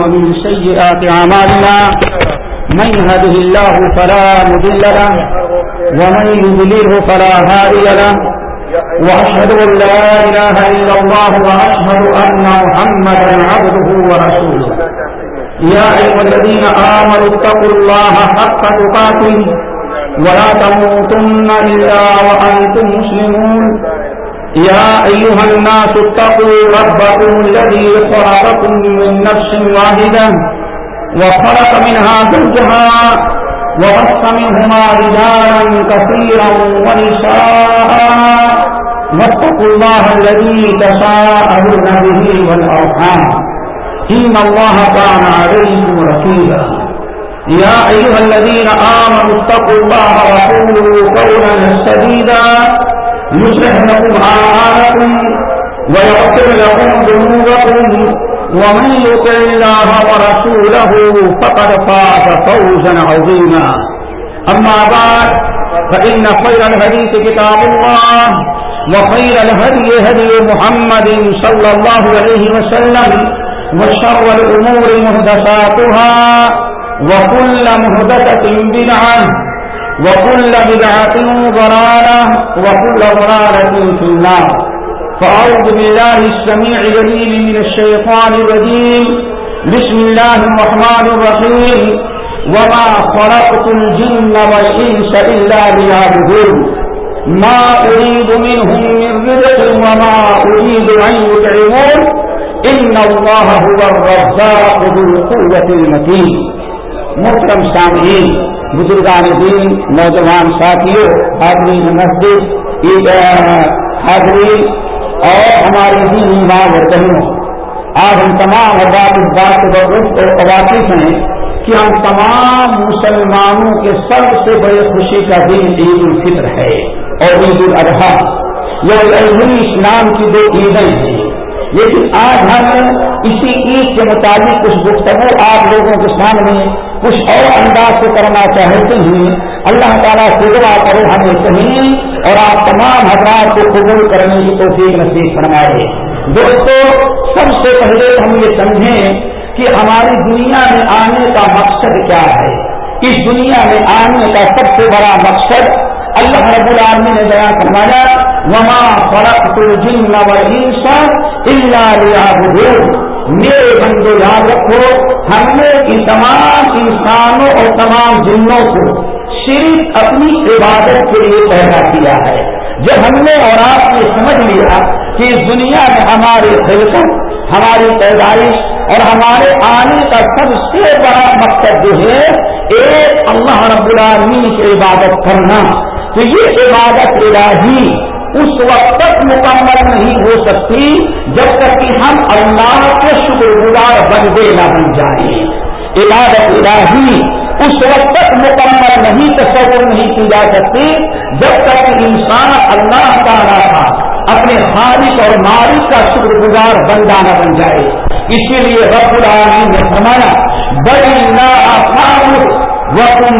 ومن سيئات أعمالنا من هده الله فلا مضل له ومن يضلله فلا هادي له وأشهد أن لا إله إلا الله وأشهد أن محمدا عبده ورسوله يا أيها الذين آمنوا اتقوا الله حق تقاته ولا تموتن إلا وأنتم مسلمون. يا أيها الناس اتقوا ربكم الذي خلقكم من نفس واحدة وخلق منها زوجها وبث منهما رجالا كثيرا ونساء. واتقوا الله الذي تساءلون به والأرحام. إن الله كان عليكم رقيبا. يا أيها الذين آمنوا اتقوا الله وقولوا قولا سديدا يصلح لكم أعمالكم ويغفر لكم ذنوبكم ومن يطع الله ورسوله فقد فاز فوزا عظيما. أما بعد، فإن خير الحديث كتاب الله وخير الهدي هدي محمد صلى الله عليه وسلم وشر الأمور مهدساتها وكل مهدسة بدعة، وكل بدعة ضلالة، وكل ضلالة في النار. فأعوذ بالله السميع الجليل من الشيطان الرجيم. بسم الله الرحمن الرحيم. وما خلقت الجن والإنس إلا ليعبدون. ما أريد منهم من رزق وما أريد أن يطعمون. إن الله هو الرزاق ذو القوة المتين. محترم سامعین بزرگان دین، نوجوان ساتھیوں حاضرین مسجد، عید حاضرین اور ہماری دینی ماں اور بہنوں آج ہم تمام حضرات اس بات سے اور واقف ہیں کہ ہم تمام مسلمانوں کے سب سے بڑے خوشی کا دن عید الفطر ہے اور عید الاضحیٰ یہ اسلام کی دو عیدیں ہیں۔ لیکن آج ہم اسی عید کے مطابق کچھ گفتگو آپ لوگوں کے سامنے کچھ اور انداز سے کرنا چاہتے ہیں، اللہ تعالیٰ سے دعا کرو ہمیں کہیں اور آپ تمام حضرات کو قبول کرنے کی توفیق نصیب فرمائے۔ دوستو، سب سے پہلے ہم یہ سمجھیں کہ ہماری دنیا میں آنے کا مقصد کیا ہے۔ اس دنیا میں آنے کا سب سے بڑا مقصد اللہ رب العالمین نے بیان فرمایا، وما فرق تو جن میرے بندے یاد رکھو، ہم نے ان تمام انسانوں اور تمام جنوں کو صرف اپنی عبادت کے لیے پیدا کیا ہے۔ جب ہم نے اور آپ نے سمجھ لیا کہ اس دنیا میں ہماری خلقت، ہماری پیدائش اور ہمارے آنے کا سب سے بڑا مقصد جو ہے، ایک اللہ رب العالمین کی عبادت کرنا۔ تو یہ عبادت الہی اس وقت تک مکمل نہیں ہو سکتی جب تک کہ ہم اللہ کے شکر گزار بندے نہ بن جائیں۔ عبادت الہی اس وقت تک مکمل نہیں، تصور نہیں کی جا سکتی جب تک کہ انسان اللہ تعالیٰ کا، اپنے خالق اور مالک کا شکر گزار بندہ نہ بن جائے۔ اسی لیے رب العالمین نے فرمایا بڑی نا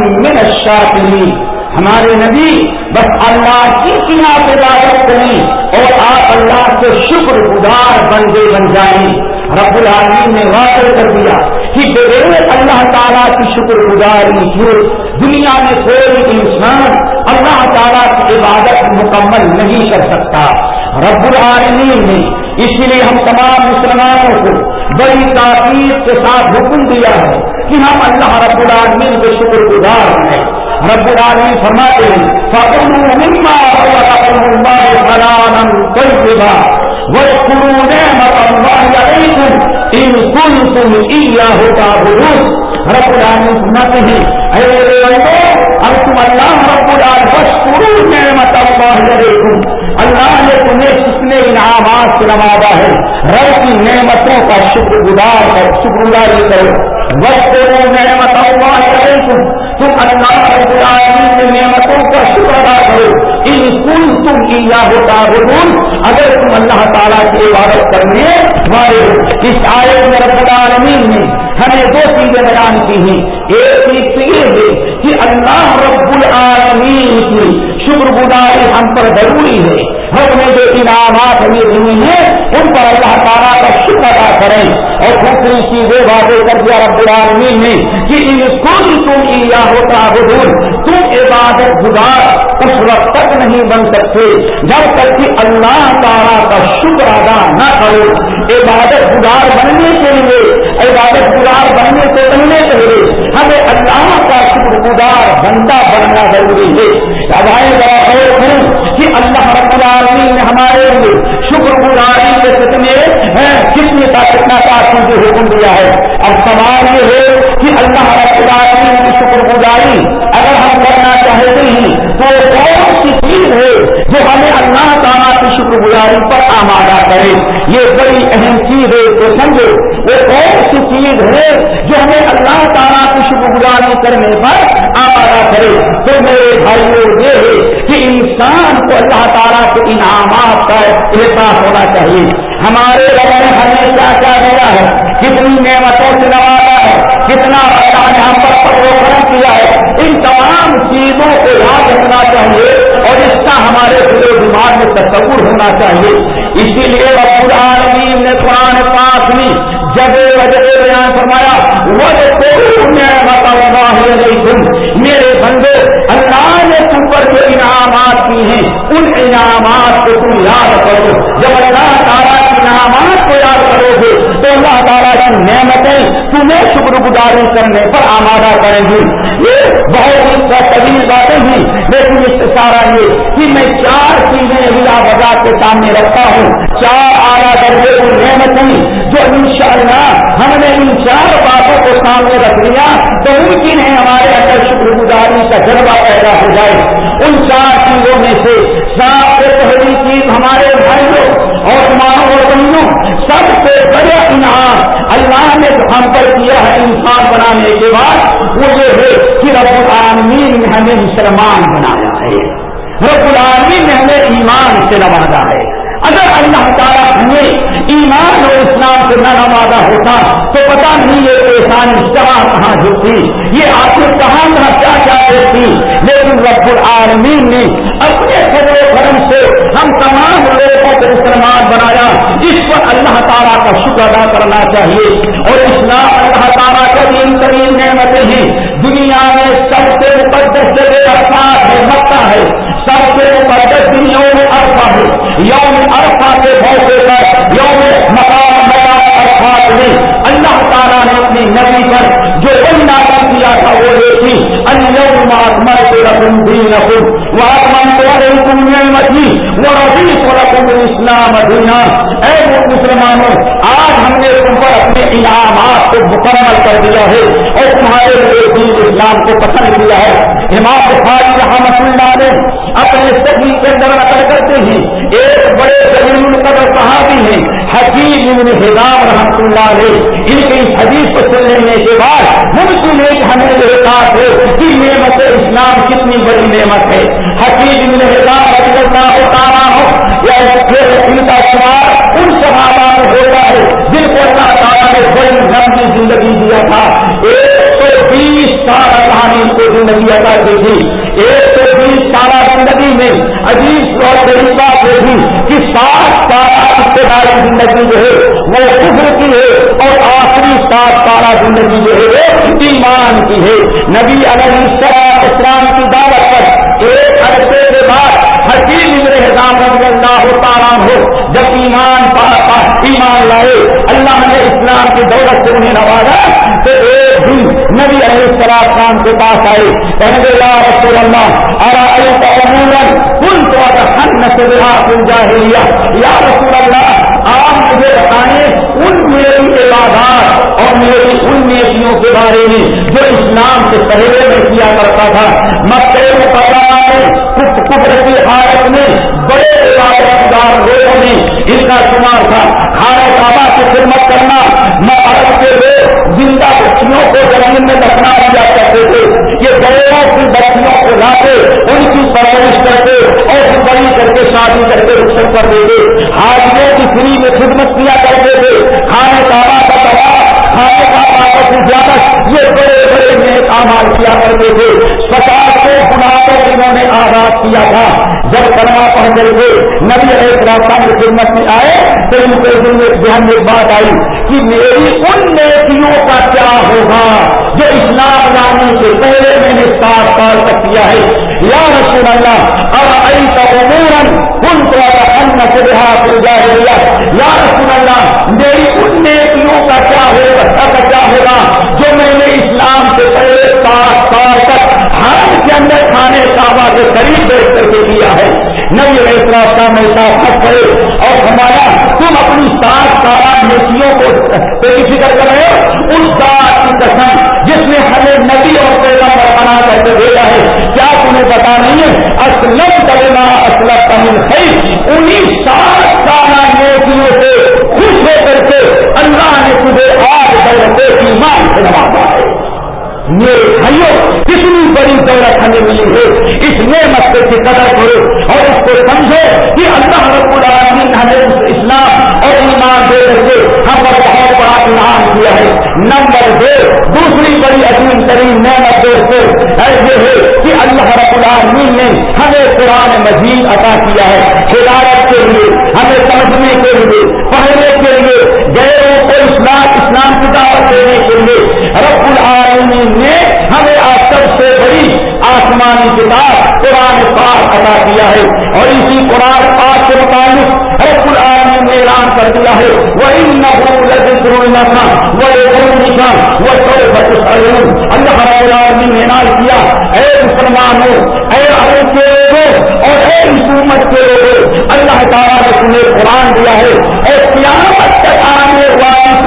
من الشاکرین ہمارے نبی بس اللہ کی سنا عبادت کریں اور آپ اللہ کے شکر گزار بندے بن جائیں۔ رب العالمین نے واضح کر دیا کہ بغیر اللہ تعالیٰ کی شکر گزاری کی دنیا میں کوئی انسان اللہ تعالیٰ کی عبادت مکمل نہیں کر سکتا۔ رب العالمین نے اسی لیے ہم تمام مسلمانوں کو بڑی تاکید کے ساتھ حکم دیا ہے کہ ہم اللہ رب العالمین کے شکر گزار ہیں۔ رب العالمین فرماتے ہیں وَاذْكُرُوا نِعْمَةَ اللَّهِ عَلَيْكُمْ إِن كُنتُمْ إِيَّاهُ تَعْبُدُونَ رب العالمین سناتے ہیں، اے اب تم اللہ رب العالمین وَاشْكُرُوا نِعْمَةَ اللَّهِ عَلَيْكُمْ۔ اللہ نے تمہیں کتنے انعامات سے نوازا ہے۔ رب کی نعمتوں کا شکر گزار کرو شکر گزاری کرو۔ وقت نعمت اللہ علیکم تم اللہ رب العالمین کی نعمتوں کا شکر ادا کرو۔ ان کل تم کی یا ہوتا اگر تم اللہ تعالیٰ کی عبادت کرنے والے اس آیت میں رب العالمین نے ہمیں دو چیزیں بیان کی ہیں۔ ایک چیز تو یہ ہے کہ اللہ رب العالمین کی شکر گزاری ہم پر ضروری ہے۔ ہم نے جو انعامات ہمیں دیے ہیں، ان پر اللہ تعالیٰ کا شکر ادا کریں۔ اور دوسری چیزیں واضح کر دیا رب العالمین نے کہ ان کل تم یا ہوتا بدور تم عبادت گزار اس وقت تک نہیں بن سکتے۔ جب تک کہ اللہ تعالیٰ کا شکر ادا نہ کرو، عبادت گزار بننے کے لیے عبادت گزار بننے سے پہلے پہلے ہمیں اللہ کا شکر گزار بندہ بننا ضروری ہے۔ کہ اللہ رب العالمین نے ہمارے لیے شکر گزاری کے کتنے کتنے کا کتنا کافی جو حکم دیا ہے۔ اب سوال یہ ہے کہ اللہ رب العالمین کی شکر گزاری اگر ہم کرنا چاہتے ہیں تو کون سی چیز ہے جو ہمیں اللہ تعالیٰ کی شکر گزاری پر آمادہ کرے؟ یہ بڑی اہم چیز ہے۔ تو سمجھو وہ کون سی چیز ہے جو ہمیں اللہ تعالیٰ کی شکر گزاری کرنے پر آمادہ کرے؟ تو میرے بھائیوں، یہ ہے کہ انسان کو اللہ تعالیٰ کے انعامات کا احساس ہونا چاہیے۔ ہمارے رب نے ہمیں کیا کیا دیا ہے؟ کتنی نعمتوں سے نوازا ہے، کتنا اللہ نے ہم پر پروکرم کیا ہے؟ ان تمام چیزوں کو یاد رکھنا چاہیے اور اس کا ہمارے پورے دماغ میں تصور ہونا چاہیے۔ اسی لیے رب العالمین نے قرآن پاک میں جب وجہ بیان فرمایا میرے بندے اللہ نے تم پر جو انعامات کی ہیں، ان انعامات کو تم یاد کرو۔ جب اللہ تعالیٰ انعامات کو یاد کرو گے تو اللہ تعالیٰ کی نعمتیں تمہیں شکر گزاری کرنے پر آمادہ کریں گی۔ یہ بہت ہی طویل باتیں ہیں، لیکن اس سے سارا یہ کہ میں چار چیزیں ابھی بجا کے سامنے رکھتا ہوں۔ چار آیا درجے کی نعمتیں جو انشاءاللہ ہم نے ان چار باتوں کو سامنے رکھ لیا، تو ممکن ہے ہمارے اندر شکر گزاری کا جذبہ پیدا ہو جائے۔ ان چار چیزوں میں سے سب سے پہلی چیز ہمارے بھائیوں اور ماں اور بہنوں سب سے بڑا انعام اللہ نے جو ہم پر کیا ہے انسان بنانے کے بعد، وہ یہ ہے کہ رب العالمین نے ہمیں مسلمان بنایا ہے۔ رب العالمین نے ہمیں ایمان سے نوازا ہے۔ اگر اللہ تعالیٰ ہمیں ایمان اور اسلام سے نہ نوازا ہوتا، تو پتا نہیں یہ پریشانی کہاں کہاں جھکتی یہ آخر کہاں کہاں کیا کیا دیکھتی لیکن رب العالمین نے اپنے خبر و کرم سے ہم تمام لوگوں کو مسلمان بنایا اس پر اللہ تعالیٰ کا شکر ادا کرنا چاہیے اور اسلام اللہ تعالیٰ کا دین ترین نعمتیں ہیں۔ دنیا میں سب سے مقدس جگہ ہے، مکہ ہے۔ سب سے مقدس دن یوم عرفہ ہے۔ یوم عرفہ کے موقع پر، یوم مقام مقام عرفات میں اللہ تعالیٰ نے اپنی نبی پر جو بندہ کر دیا تھا وہ یہ تھی اليوم اکملت لكم دينكم واكملت عليكم نعمتي ورضيت لكم الاسلام دينا۔ اے مسلمانوں، آج ہم نے تم پر اپنے انعامات کو مکمل کر دیا ہے۔ اور تمہارے لیے دین اسلام کو پسند کیا ہے۔ امام بخاری رحمت اللہ نے اپنے صحیح کے اندر نقل کرتے ہیں۔ ایک بڑے زمین قدر صحابی ہیں، حکیم ابن حضام رحمت اللہ علیہ۔ ان کی حدیث کو سن لینے کے بعد ممکن ہے کہ ہمیں یہ احساس ہے کہ نعمت اسلام کتنی بڑی نعمت ہے۔ حکیم ابن رضی اللہ تعالیٰ ہو یا پھر ان کا شمار ان صحابہ میں ہوتا ہے جن کو اللہ تعالیٰ نے بڑی لمبی زندگی دیا تھا۔ ایک سو بیس سال کہانی کو زندگی ادا دی تھی۔ ایک سو بیس سالہ زندگی میں عجیب اور بڑی بات یہ تھی کہ سات سالہ ابتدائی زندگی جو ہے وہ کفر کی ہے اور آخری سات سالہ زندگی جو ہے وہ ایمان کی ہے۔ نبی علیہ السلام اسلام کی دعوت پر ایک عرصے کے بعد حکیم رضی اللہ تعالیٰ ہو، جب ایمان پا ایمان لائے، اللہ نے اسلام کی دولت سے انہیں نوازا۔ تو ایک دن نبی علیہ السلام خان کے پاس آئے، کہنے یا رسول اللہ اور کل تو ہن سے جاہلیہ یا رسول اللہ، آپ مجھے بتائیں، ان عبادات اور میری ان نیتوں کے بارے میں جو اسلام کے پہلے میں کیا کرتا تھا مکے میں کچھ قدرتی حالت میں بڑے عبادت دار لوگوں نے ان کا شمار تھا۔ کھانے کعبہ کی خدمت کرنا۔ عرب کے لوگ زندہ بچیوں کو زمین میں دفنا دیا کرتے تھے۔ یہ بڑوں کی بچیوں کو لاتے، ان کی پرورش کرتے اور بڑی کر کے شادی کر کے رخصت کر دیتے۔ حاجیوں کی فری میں خدمت کیا کرتے تھے۔ کھانے کعبہ کا کھانے کا پاپا کی زیادہ۔ یہ بڑے بڑے نیک اعمال کیا کرتے تھے۔ پچاس کو گناہوں انہوں نے آزاد کیا تھا۔ جب کلمہ پڑھ کر کے نبی ایک راستہ کی خدمت میں آئے، تو ان کے دل میں ذہن میں بات آئی کہ میری ان نیکیوں کا کیا ہوگا جو اسلام لانے سے پہلے میں نے سات سال تک کیا ہے۔ یا رسول اللہ اب آئی تو عموماً ان کو ان سے دیہات یا رسول کعبہ کے قریب بیٹھ کر کے کیا ہے؟ نبی علیہ السلام کا میں کرے اور ہمارا تم اپنی سات سارا نیکیوں کو فکر کر رہے ہو؟ اس ذات کی قسم جس نے ہمیں نبی اور پیغمبر بنا کر کے بھیجا ہے، کیا تمہیں پتا نہیں ہے؟ اسلم کرنا اسلم تمل ہے انہیں سات سارا نیکیوں سے خوش ہو کر کے اللہ نے تجھے آج دولت کی مانگ سے نوازا ہے۔ میرے بھائیوں، کتنی بڑی دولت ہمیں ملی ہے اس نعمت سے کی قدر کرو اور اس کو سمجھو کہ اللہ رب العالمین ہمیں اسلام اور ایمان دے کر کے ہم پر بہت بڑا انعام کیا ہے۔ نمبر دو، دوسری بڑی عظیم ترین نعمت دوستوں ایسے ہے کہ اللہ رب العالمین نے ہمیں قرآن مزید عطا کیا ہے۔ ہدایت کے لیے، ہمیں سمجھنے کے لیے، پڑھنے کے لیے، غیروں کو اسلام اسلام کی دعوت دینے کے لیے رب العالمین نے ہمیں آپ سب سے بڑی آسمانی کتاب قرآن پاک ادا کیا ہے اور اسی قرآن پاک کے مطابق رب العالمین نے اعلان کر دیا ہے وہی نہ تھا وہ وہ اللہ رب العالمین نے اعلان کیا، اے مسلمانوں، اے عرب کے لوگوں اور اے حکومت کے لوگوں، اللہ تعالیٰ نے تمہیں قرآن دیا ہے۔ اور قیامت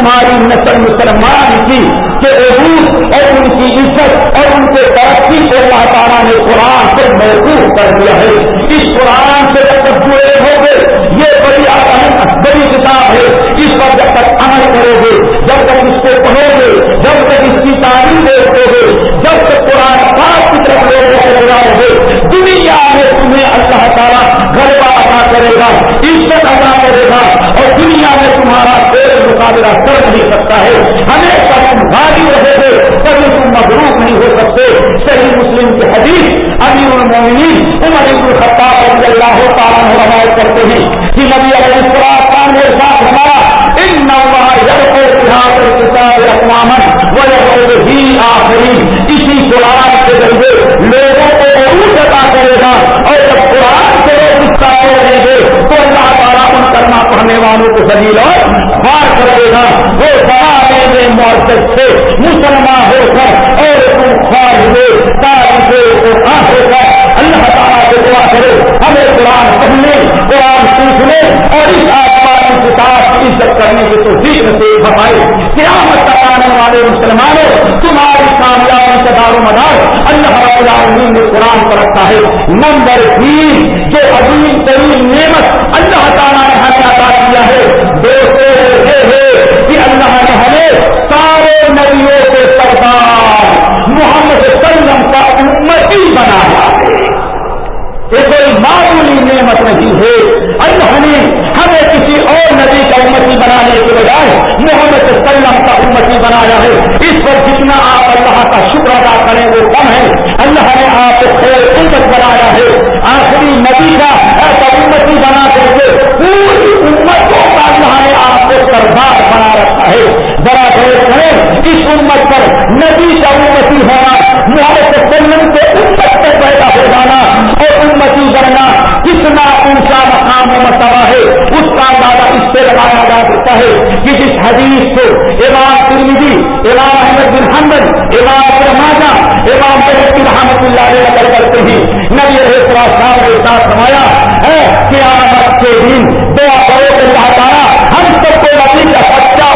والی تمہاری نسل مسلمان کی کے عروج اور ان کی عزت اور ان کے ترقی کو اللہ تعالیٰ نے قرآن سے محفوظ کر دیا ہے۔ اس قرآن سے جب تک جڑے ہو گے۔ یہ بڑی بڑی کتاب ہے۔ اس پر جب تک عمل کرو گے، جب تک اس کو پڑھو گے، جب تک اس کی تعلیم دیکھو گے، جب تک قرآن پاک کی طرف لوگوں کو بلاؤ گے۔ دنیا میں تمہیں اللہ تعالیٰ گربا ادا کرے گا، عزت ادا کرے گا، اور دنیا میں تمہارا کوئی مقابلہ کر نہیں سکتا ہے۔ ہمیشہ تم غالب رہے گے کبھی تم مغروب نہیں ہو سکتے۔ صحیح مسلم کی حدیث، امیر المومنین، عمر ابن الخطاب رضی اللہ تعالیٰ روایت کرتے ہیں کہ نبی علیہ السلام نے ساتھ ہمارا ان کتاب اقوامن وہ ہی آخری اسی قرآن کے ذریعے لوگوں کو عروج ادا کرے گا۔ تو اللہ تعالیٰ ان کرنا پڑھنے والوں کو ذلیل اور بار کر دے گا۔ وہ زمانے میں معذت سے مسلمان ہو کر اور ہوئے تاریخ ہو کر اللہ تعالیٰ سے دعا کرے ہمیں قرآن پڑھنے، قرآن سیکھنے اور اس آسمان کتاب کی عزت کرنے کی تو ٹھیک سے فرمائے۔ قیامت تک آنے والے مسلمانوں، تمہاری کامیابی کا دار و مدار اللہ رب العالمین نے قرآن پر رکھا ہے۔ نمبر تین، جو عظیم ترین سارے نبیوں کے سردار محمد سلم کا امتی بنایا ہے۔ یہ کوئی معمولی نعمت نہیں ہے۔ اللہ نے ہمیں کسی اور نبی کا امتی بنانے کے بجائے محمد سلم کا امتی بنایا ہے۔ اس پر جتنا آپ اللہ کا شکر ادا کریں وہ کم ہے۔ اللہ نے آپ کو خیر امت بنایا ہے۔ آخری نبی کا ایسا امتی بنا کر کے پوری امتوں کا اللہ نے آپ کو سردار بنا رکھا ہے۔ بڑا خیر کریں اس امت پر نبی کا امتی ہونا، محمد سلم کے امت سے پیدا ہو جانا اور امتی بننا کتنا اونچا مقام و مرتبہ ہے، اس کا اندازہ اس سے لگایا جا سکتا ہے کہ جس حدیث کو امام ترمیدی امام احمد بن حمد امام رماجا امام بحث رحمت اللہ علیہ نقل کرتے ہیں۔ نبی رہے صاحب نے ساتھ سمایا ہے قیامت کے دن دعا کرو کہ اللہ تعالیٰ ہم سب کو نبی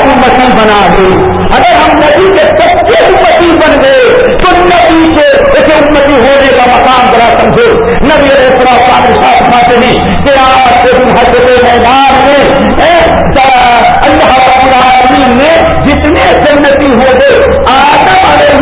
امتی بنا دے اگر ہم نبی کے سچے امتی بن گئے، تو نبی کے اسے امتی ہونے کا مقام ذرا سمجھو۔ نبی علیہ السلام ساتھ سماتے ہیں کہ آپ کے حضرت میدان میں اللہ العالمین نے جتنے سنتی ہو گئے، آدم علیہ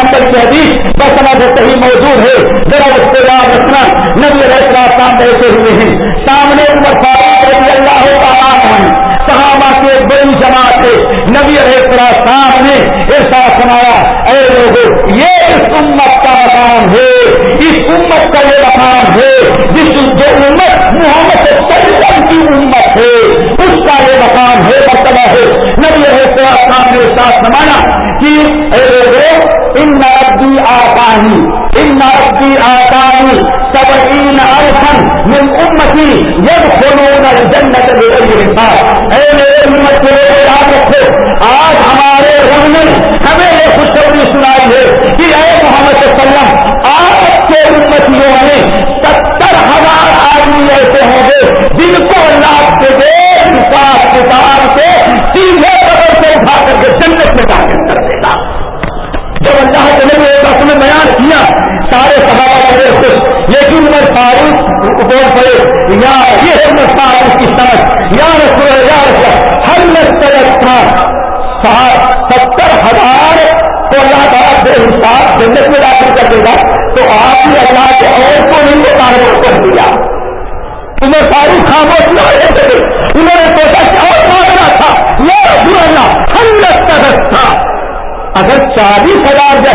احمد بن کی حدیث بسنا سے صحیح موجود ہے۔ ذرا اس کو یاد رکھنا۔ نبی علیہ السلام بیٹھے ہوئے ہیں۔ سامنے عمر فاروق رضی اللہ تعالیٰ ہیں۔ صحابہ کے بڑی جماعت ہے۔ نبی علیہ السلام نے ایسا سنایا اے لوگوں یہ اس امت کا مقام ہے۔ اس امت کا یہ مقام ہے۔ جس جو امت محمد سلم کی امت ہے، اس کا یہ مقام ہے، مرتبہ ہے۔ نبی علیہ السلام نے ساتھ سمانا کہ، اے لوگوں ان نربی آکانی ان نربی آکانی سب ان ارفن من امتی جب خلون الجنت بغیر حساب. اے میرے امت کے لوگ یاد رکھو آج ہمارے رنگ نے ہمیں یہ خوشخبری سنائی ہے کہ اے محمد صلی اللہ علیہ وسلم آپ کے امتیوں میں ستر ہزار آدمی ایسے ہوں گے جن کو اللہ کے دے حساب کتاب سے سیدھے قدر سے اٹھا کر کے جنت میں داخل کر دے گا جب اللہ کے نبی ایک اپنے بیان کیا، سارے صحابہ بڑے خوش۔ لیکن میں فاروق بول پڑے، یا یہ ہے میں فاروق کی سمجھ یا رسول یا رسول ہر میں تھا۔ ستر ہزار تو اللہ تعالیٰ بے حساب جنت میں داخل کر دے گا، تو آپ نے اللہ کے اور کو نہیں مطالبہ کر دیا۔ تمہیں ساری خاموش نہ رہے انہوں نے سوچا کہ اور مانگنا تھا؟ یہ رسول اللہ، ہم لگتا تھا۔ اگر چالیس ہزار یا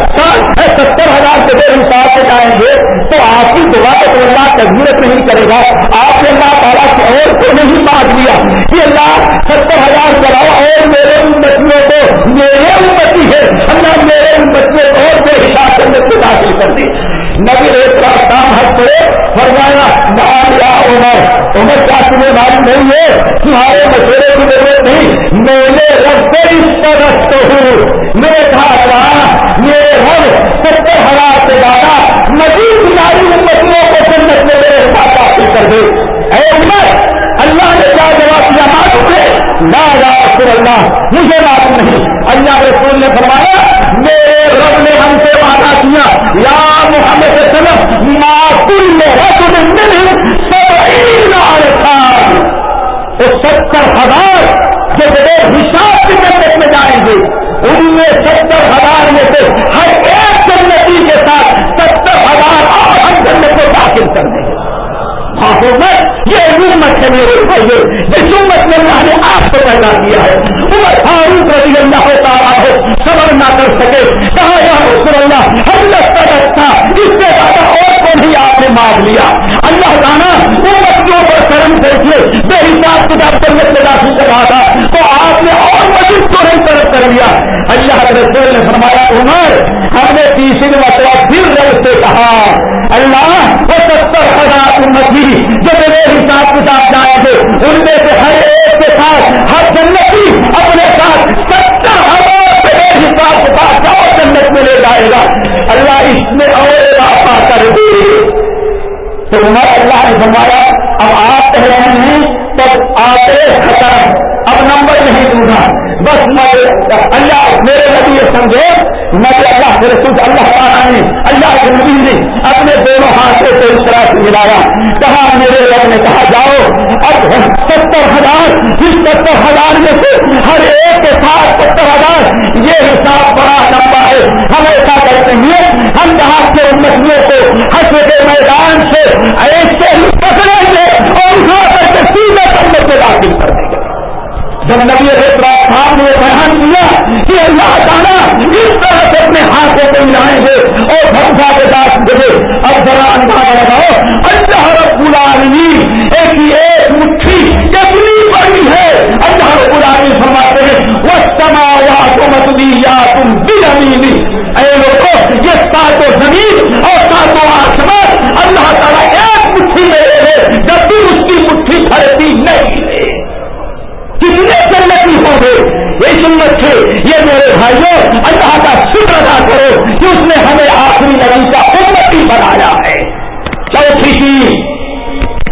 ستر ہزار کے دیر حساب سے جائیں گے تو آپ کی دعا تو اللہ تجویز نہیں کرے گا۔ آپ نے اللہ تعالیٰ کی اور کو نہیں مانگ لیا کہ اللہ ستر ہزار کراؤ اور میرے ان بچیوں کو، میرے ان بچی ہے اللہ میرے ان بچیوں کو اور بے حساب سے داخل کر دی نبی ایک رات کام حد پہ فرمایا مان یا عمر عمر کیا تمہیں معلوم نہیں ہے، تمہارے مشورے کی ضرورت نہیں میرے رب سے اس پر رکھتے ہوں میں کہا میرے رب ستر ہزار سے زیادہ مزید ساری امتوں کو جنت میں میرے ساتھ حاصل کر دے۔ اے عمر، اللہ نے کیا جواب دیا؟ معلوم ہے۔ نہ رسول اللہ، مجھے معلوم نہیں۔ اللہ رسول نے فرمایا، میرے رب نے ہم سے وعدہ یا محمد سلم معقول میں رسول مل سب ستر ہزار جو بڑے حساب کی جنت میں جائیں گے، ان میں ستر ہزار میں سے ہر ایک جنتی کے ساتھ ستر ہزار اور ہم جنت کو داخل کر دیں گے۔ حکومت یہ امت ہے میرے بھائی جس امت میں اللہ نے آپ کو پیدا کیا ہے۔ عمر فاروق رضی اللہ تعالیٰ ہو صبر نہ کر سکے۔ کہا، یا رسول اللہ، ہم لگتا رکھتا اس سے زیادہ اور کو بھی آپ نے مانگ لیا؟ اللہ تعالیٰ امت کے اوپر کرم کر کے بے حساب کتاب کرنے سے داخل کر رہا تھا، تو آپ نے اور مزید کو نہیں طرف کر لیا۔ اللہ کے رسول نے فرمایا، عمر، ہم نے تیسری مرتبہ پھر رب سے کہا، اللہ، وہ ستر ہزار امت جو میرے حساب کتاب جائیں ان میں سے ہر ایک کے ساتھ ہر جنتی اپنے ساتھ ستر ہزار میرے حساب کے ساتھ اور جنت میں لے جائے گا۔ اللہ اس میں اور اضافہ کر دے۔ تو عمر اللہ نے فرمایا، اب آپ کہہ رہے ہیں، تب آتے ختم اب نمبر نہیں دوں گا بس میں اللہ میرے نبی یہ سمجھو میں اللہ کے رسول اللہ تعالیٰ نے اللہ کے نبی نے اپنے دونوں ہاتھوں سے اس طرح سے ملایا۔ کہا، میرے رب نے کہا، جاؤ، اب ستر ہزار اس ستر ہزار میں سے ہر ایک کے ساتھ ستر ہزار، یہ حساب بڑا لمبا ہے۔ ہم ایسا کرتے ہیں، ہم جہاں کے امتوں کو حسب کے میدان سے ایسے ہی پکڑیں گے اور اٹھا کر کے سیدھے کمبے سے داخل کر دیں گے جب نبی خان نے بیان کیا کہ اللہ تعالیٰ اس طرح سے اپنے ہاتھوں کو ملائیں گے اور بھنسا کے ساتھ دے اب ذرا اندازہ لگاؤ، اللہ رب العالمین ایک ایک مٹھی کتنی بڑی ہے۔ اللہ رب العالمین فرماتے ہیں وہ سما یا تو متلی یا تم دل امینی اے لوگوں یہ ساتوں زمین اور ساتوں آسمان اللہ تعالیٰ ایک مٹھی میں رہے جب بھی اس کی مٹھی پھڑتی نہیں کتنے جنتی ہوں گے یہ سنت سے یہ میرے بھائیوں، اللہ کا شکر ادا کرو کہ اس نے ہمیں آخری نبی کا امتی بنایا ہے۔ چوتھی چیز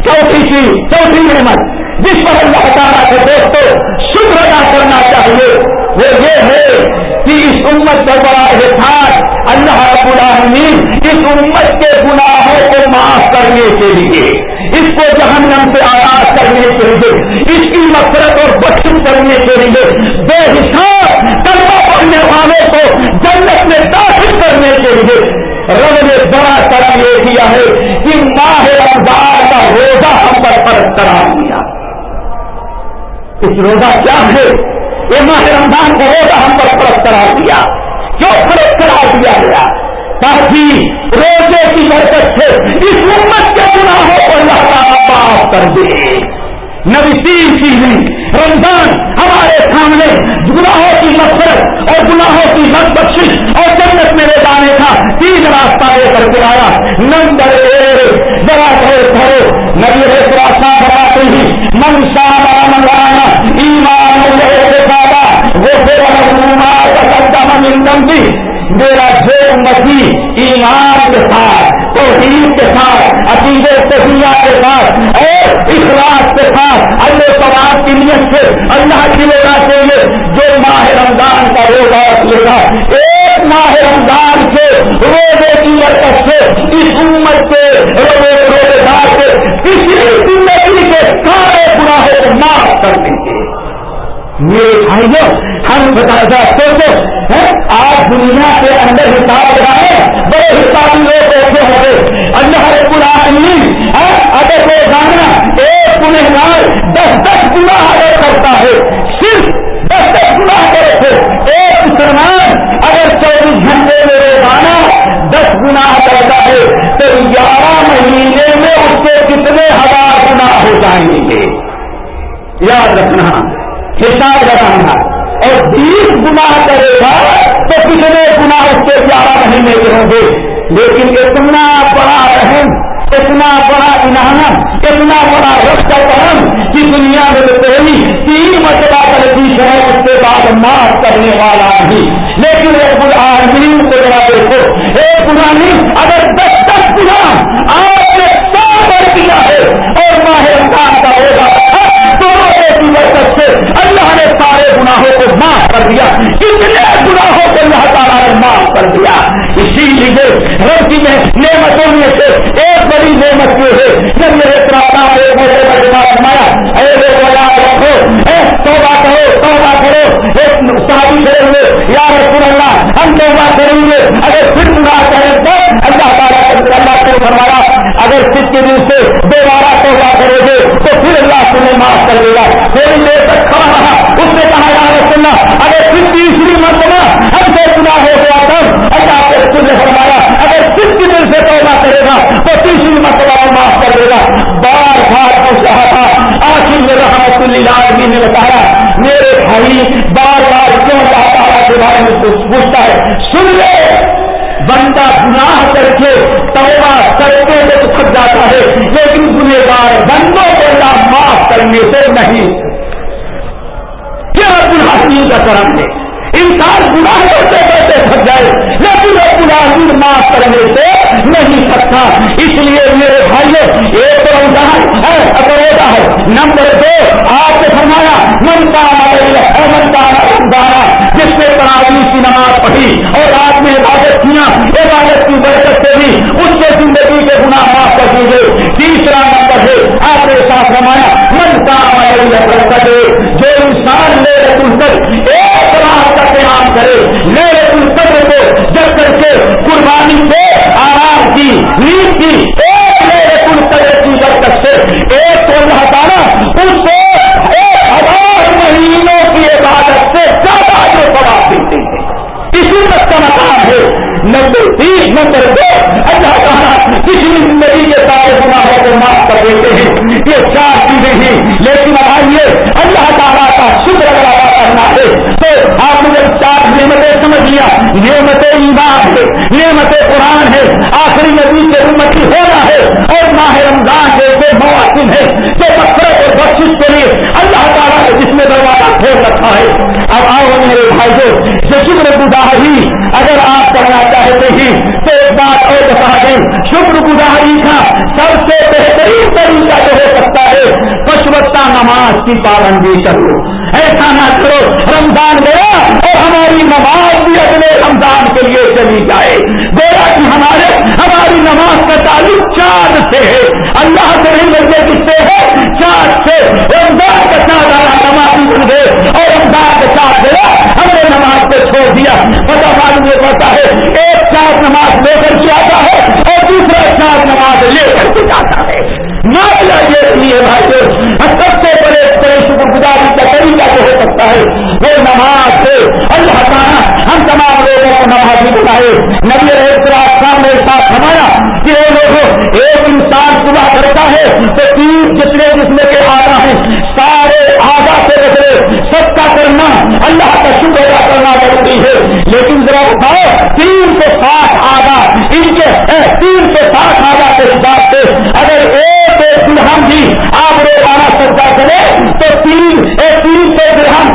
چوتھی چیز، چوتھی نعمت، جس پر اللہ تعالیٰ کے دوستوں شکر ادا کرنا چاہیے، وہ یہ ہے کہ اس امت کا بڑا احساس اللہ رب العالمین اس امت کے گناہوں کو معاف کرنے کے لیے، اس کو جہنم سے آزاد کرنے کے لیے، اس کی نفرت اور بخش کرنے کے لیے، بے حساب کلمہ پڑھنے والوں کو جنت میں داخل کرنے کے لیے رب نے بڑا کرم یہ کیا ہے کہ ماہ رمضان کا روزہ ہم پر فرق کرا دیا۔ اس روزہ کیا ہے؟ یہ ماہ رمضان کو روزہ ہم پر فرق کرا دیا کیوں فرق کرا دیا گیا۔ تاکہ روزے کی برکت سے اس امت کے گناہوں کو اللہ تعالیٰ معاف کر دے۔ نبی تین چیزیں رمضان ہمارے سامنے گناہوں کی نفرت اور گناہوں کی مت بخش اور جنت میں لے جانے کا تین راستہ لے کر کے آیا۔ نمبر ایک، ذرا کرو نبی راستہ بناتے ہی من سامان لانا ایمان وہ میرا جو مسی ایمان کے ساتھ، توحید کے ساتھ عقید تحیہ کے ساتھ، اور اخلاق کے ساتھ اللہ سواب کی نیت سے، اللہ کی وجہ کے لیے جو ماہ رمضان کا روزہ رکھے گا ایک ماہ رمضان سے روزے کی برکت سے، اس امت سے روزے روزے دار سے کسی زندگی کے سارے گناہوں کو معاف کر دیں گے میرے بھائیوں ہم بتا سوچو آج دنیا کے اندر حساب لگائے بڑے حساب لوگ ایسے ہو گئے اللہ رب العالمین ہاں، اگر وہ گانا ایک گنہگار دس دس گنا اگر کرتا ہے، صرف دس دس گنا کرے تھے ایک مسلمان اگر چوبیس گھنٹے میں روزانہ دس گنا کرتا ہے، تو گیارہ مہینے میں اس کے کتنے ہزار گنا ہو جائیں گے؟ یاد رکھنا، حساب لگانا۔ اور بیس گنا کرے گا تو کتنے گنا اس کے گیارہ مہینے کے ہوں گے۔ لیکن اتنا بڑا رحم، اتنا بڑا انعام، اتنا بڑا رقص کرم کہ دنیا میں تو پہلی تین مرتبہ ترجیح ہے اس کے بعد معاف کرنے والا نہیں لیکن ایک العالمین کو ذرا دیکھو، ایک پرانی اگر دس دس گنا آپ نے سو بڑھ دیا ہے اور ماہ رمضان کا ہوگا برکت سے اللہ نے سارے گناہوں کو معاف کر دیا۔ کتنے گناہوں کو اللہ تعالیٰ نے معاف کر دیا۔ اسی لیے رب کی میں نعمتوں میں سے ایک بڑی نعمت یہ ہے جب میرے پرانا ایک موقع پر بات فرمایا اے لوگ یاد رکھو اے توبہ کرو توبہ کرو ایک شادی کرے ہوئے یا رسول اللہ ہم توبہ کریں گے اگر پھر گناہ کریں تو اللہ تعالیٰ اللہ کو فرمایا اگر سکھ کے دن سے دوبارہ توبہ کرو گے تو پھر اللہ تمہیں معاف کر دے گا تھوڑی دیر تک کھڑا رہا اس نے کہا یا رسول اللہ اگر پھر تیسری مرتبہ ہم سے گناہ ہو گیا تب اللہ کے رسول نے فرمایا اگر سکھ کے دل سے توبہ کرے گا تو تیسری مرتبہ وہ معاف کر دے گا بار بار پوچھ رہا تھا، آخر میں رحمت اللہ عالمی نے بتایا، میرے بھائی، بار بار کیوں اللہ تعالیٰ کے بارے میں پوچھتا ہے۔ سن لے، بندہ گناہ کر کے، توبہ کرتے ہوئے تو تھک جاتا ہے، لیکن گنہ گار بندوں کو اللہ معاف کرنے سے نہیں۔ کیا گناہ کا کرم ہے انسان گناہ کرتے کرتے تھک جائے، لیکن وہ گناہ معاف کرنے سے نہیں سکتا۔ اس لیے میرے بھائیوں ایک رمضان ہے اکروتا ہے نمبر دو، آپ نے فرمایا، من کا من کا جس نے تراویح کی نماز پڑھی اور رات میں عبادت کیا، عبادت کی برکت سے بھی اس کے زندگی کے گناہ معاف کر دیجیے تیسرا نمبر ہے، آپ نے ساتھ فرمایا، من کا برکت جو انسان لے رہے ایک راہ کا قیام کرے۔ میرے القدر کو جب کر کے قربانی سے آرام کی نیند کی ایک میرے طرح کی برکت سے۔ ایک تو اللہ تعالیٰ اس کو ایک ہزار مہینوں کی عبادت سے زیادہ جو بڑا دیتے ہیں۔ اسی تک کا مقام ہے۔ نمبر تیس نمبر دو اللہ تعالیٰ پچھلی زندگی کے سارے گناہوں کو معاف کر دیتے ہیں۔ یہ چار چیزیں ہیں۔ لیکن اب آئیے اللہ تعالیٰ کا شکر اگر ادا کرنا ہے تو آپ نے چار نعمتیں نعمت ایمان ہے، نعمت قرآن ہے، آخری نبی کے امتی ہونا ہے، اور ماہ رمضان جیسے مواسم ہے، جو بخرت اور بخش کے لیے اللہ تعالیٰ نے جس میں دروازہ کھول رکھا ہے۔ اب آؤ میرے بھائی جو شکر گزاری اگر آپ کرنا چاہتے ہیں تو ایک بات اور بتا دیں شکر گزاری کا سب سے بہترین طریقہ جو ہو سکتا ہے پشوتا نماز کی پابندی کرو۔ ایسا نہ کرو، رمضان گیا اور ہماری نماز بھی اگلے رمضان کے لیے چلی جائے۔ گویا کہ ہمارے، ہماری نماز کا تعلق چاند سے ہے۔ اللہ سے نہیں لگے کس سے ہے؟ چاند سے۔ رمضان کا چاند آیا نماز بن گئے اور رمضان کا چاند گیا کو چھوڑ دیا۔ پتا معلوم یہ پڑتا ہے، ایک چار نماز لے کر کے آتا ہے اور دوسرا چار نماز لے کر کے جاتا ہے۔ معاملہ یہ نہیں ہے بھائی سب سے بڑے بڑے شکر گزاری کا طریقہ جو ہو سکتا ہے۔ وہ نماز سے اللہ تعالیٰ ہم تمام لوگوں کو نمازی بنائے نبی رہے نے ساتھ سمایا کہ وہ لوگ ایک انسان صبح کرتا ہے تو تین جتنے جسم کے آگا ہیں، سارے آگا سے بدلے، سب کا کرنا اللہ کا شکر ادا ہے۔ لیکن ذرا بتاؤ تین سے سات آگا ان کے تین سے سات آگا کے حساب سے اگر ایک ایک درہم بھی آپ روزانہ سجا کرے تو تین تین سو درہم